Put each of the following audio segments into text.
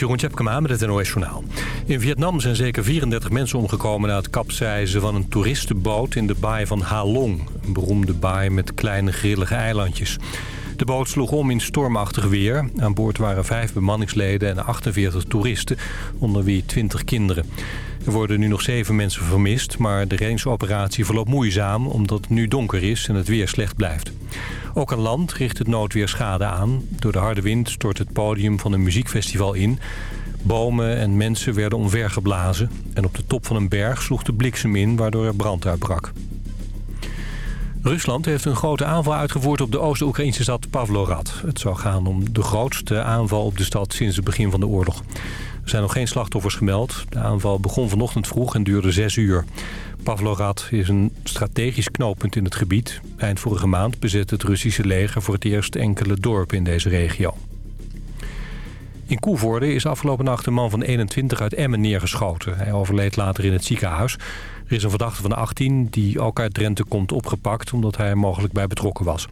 Jeroen Tjepkema met het NOS Journaal. In Vietnam zijn zeker 34 mensen omgekomen na het kapseizen van een toeristenboot in de baai van Ha Long. Een beroemde baai met kleine grillige eilandjes. De boot sloeg om in stormachtig weer. Aan boord waren vijf bemanningsleden en 48 toeristen, onder wie 20 kinderen. Er worden nu nog zeven mensen vermist, maar de reddingsoperatie verloopt moeizaam... omdat het nu donker is en het weer slecht blijft. Ook aan land richt het noodweer schade aan. Door de harde wind stort het podium van een muziekfestival in. Bomen en mensen werden omvergeblazen. En op de top van een berg sloeg de bliksem in, waardoor er brand uitbrak. Rusland heeft een grote aanval uitgevoerd op de Oost-Oekraïnse stad Pavlorad. Het zou gaan om de grootste aanval op de stad sinds het begin van de oorlog. Er zijn nog geen slachtoffers gemeld. De aanval begon vanochtend vroeg en duurde zes uur. Pavlorad is een strategisch knooppunt in het gebied. Eind vorige maand bezette het Russische leger voor het eerst enkele dorpen in deze regio. In Koevoorde is afgelopen nacht een man van 21 uit Emmen neergeschoten. Hij overleed later in het ziekenhuis. Er is een verdachte van 18 die ook uit Drenthe komt opgepakt... omdat hij er mogelijk bij betrokken was.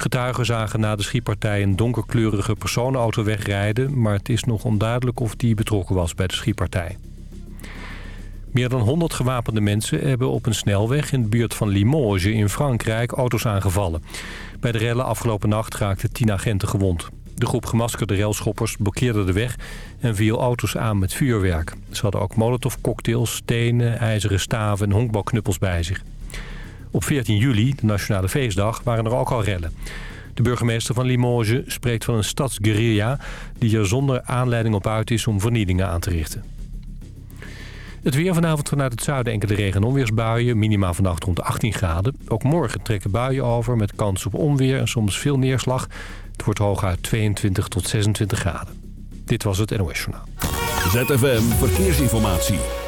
Getuigen zagen na de schietpartij een donkerkleurige personenauto wegrijden... maar het is nog onduidelijk of die betrokken was bij de schietpartij. Meer dan 100 gewapende mensen hebben op een snelweg in de buurt van Limoges in Frankrijk auto's aangevallen. Bij de rellen afgelopen nacht raakten 10 agenten gewond. De groep gemaskerde railschoppers blokkeerde de weg en viel auto's aan met vuurwerk. Ze hadden ook molotovcocktails, stenen, ijzeren staven en honkbalknuppels bij zich. Op 14 juli, de nationale feestdag, waren er ook al rellen. De burgemeester van Limoges spreekt van een stadsguerilla... die er zonder aanleiding op uit is om vernielingen aan te richten. Het weer vanavond vanuit het zuiden enkele regen- en onweersbuien. Minima vannacht rond 18 graden. Ook morgen trekken buien over met kans op onweer en soms veel neerslag. Het wordt hooguit 22 tot 26 graden. Dit was het NOS Journaal. ZFM Verkeersinformatie.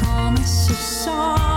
Promise of solid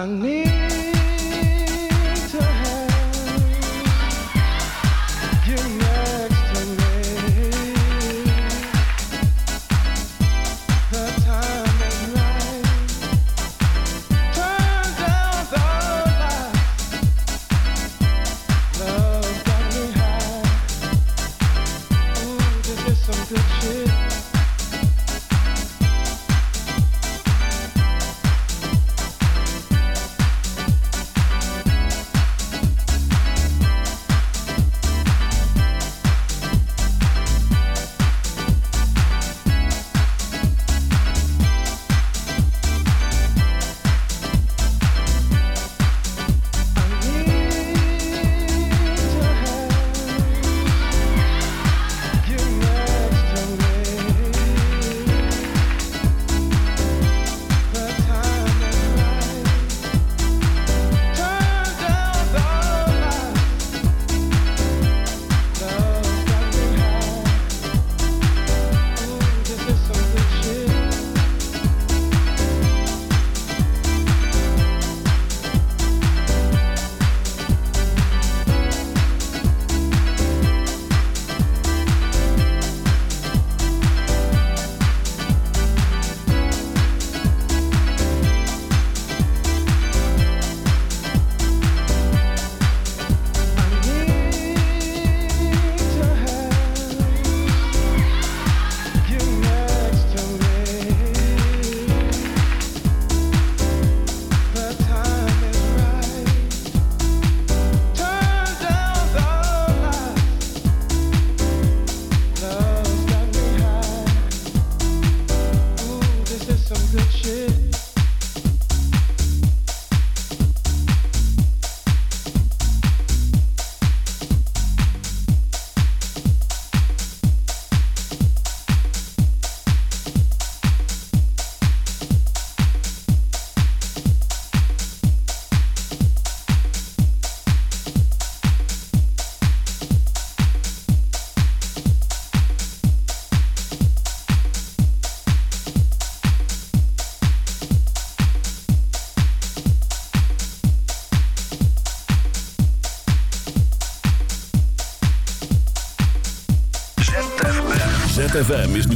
I need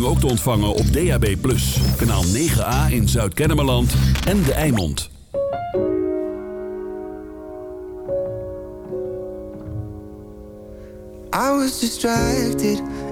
ook te ontvangen op DAB+. Kanaal 9A in Zuid-Kennemerland en De Eimond. I was distracted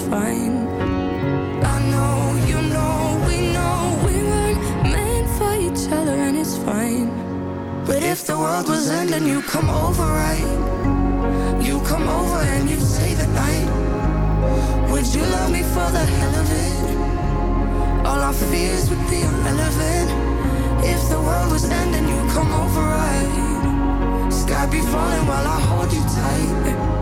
forever, and it's fine. I know you know we know we weren't meant for each other and it's fine. But if the world was ending, you come over, right? You come over and you stay the night. Would you love me for the hell of it? All our fears would be irrelevant. If the world was ending, you come over, right? Sky be falling while I hold you tight.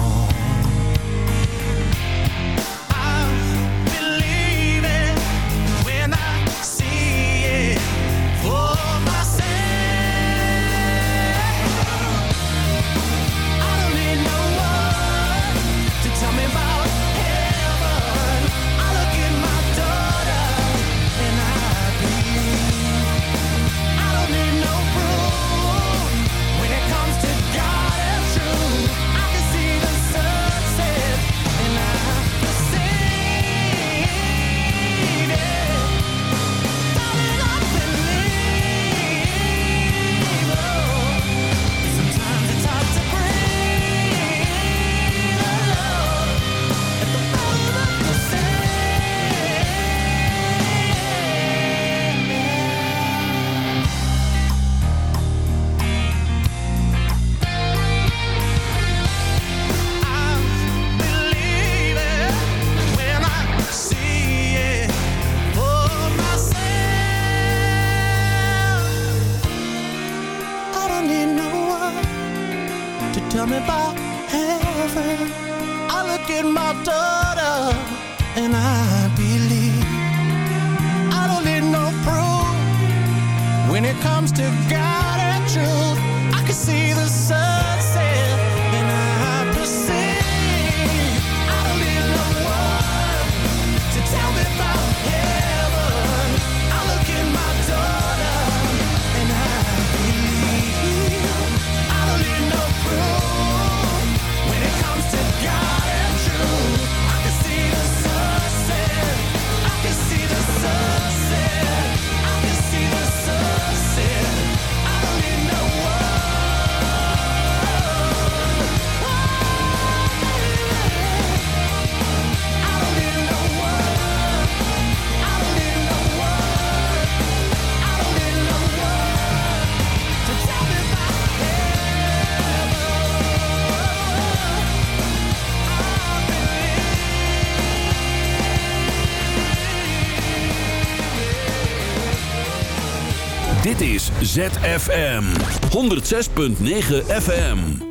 ZFM. 106.9 FM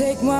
take my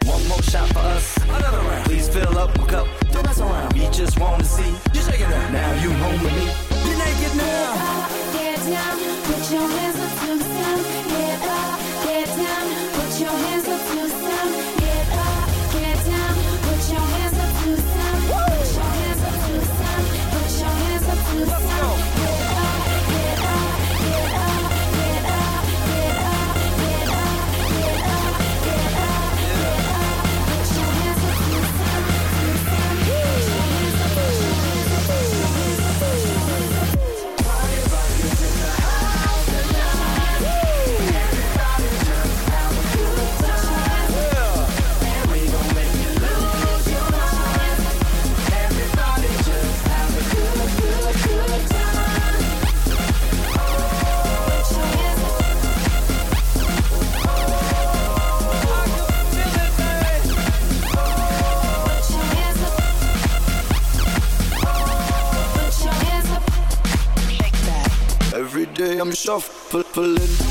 shuffling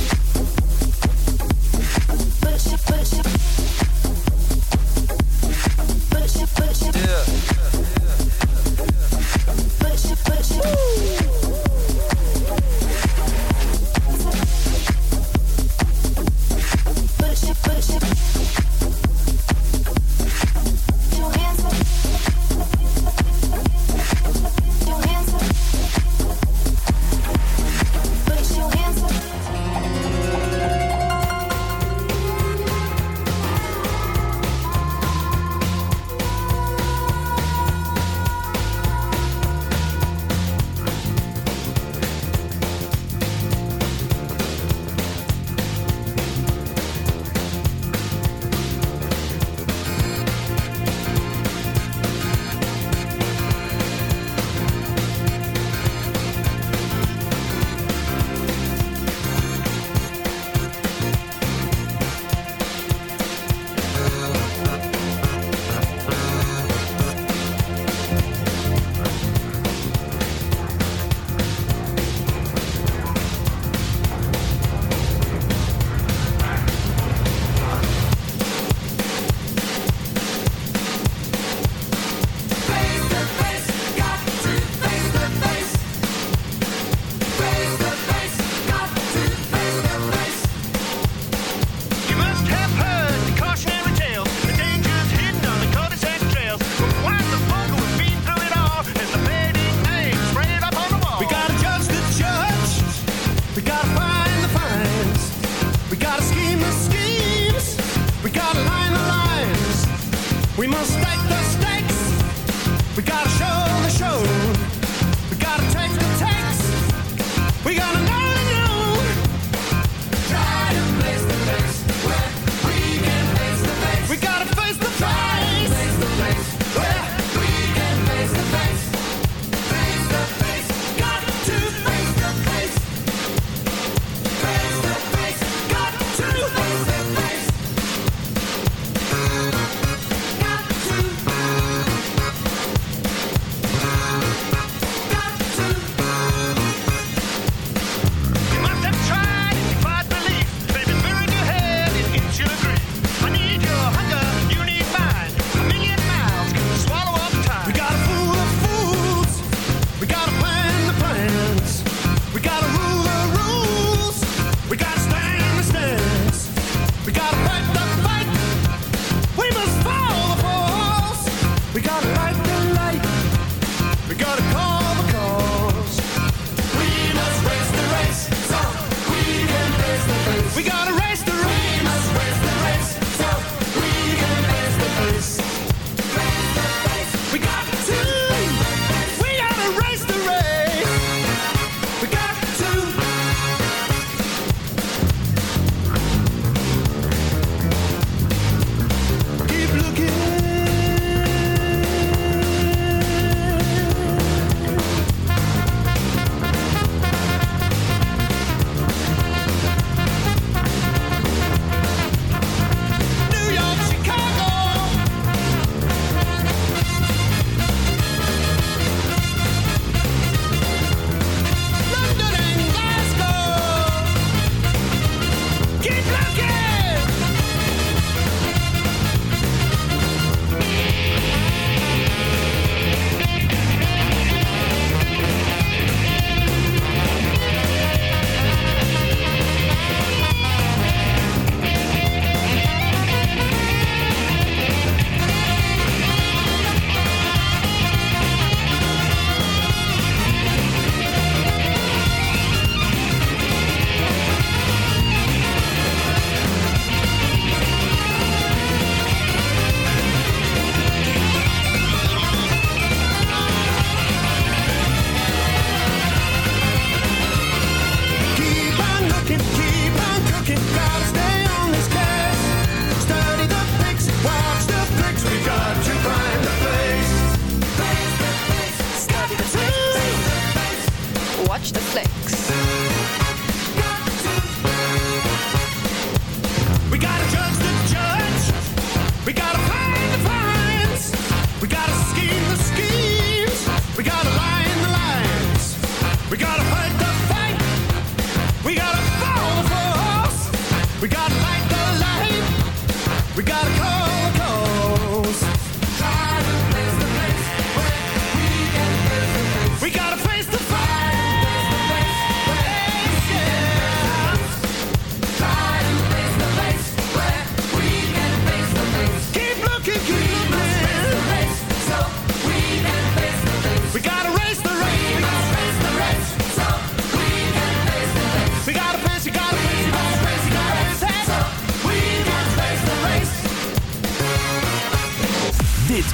watch the flicks.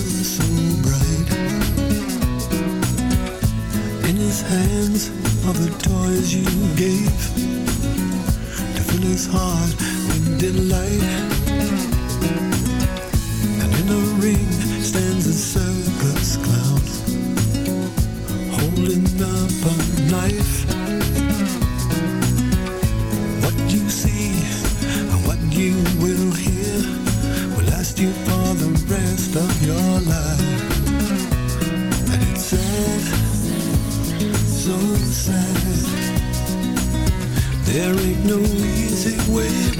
so bright. In his hands are the toys you gave to fill his heart with delight. And in the ring stands a servant. away.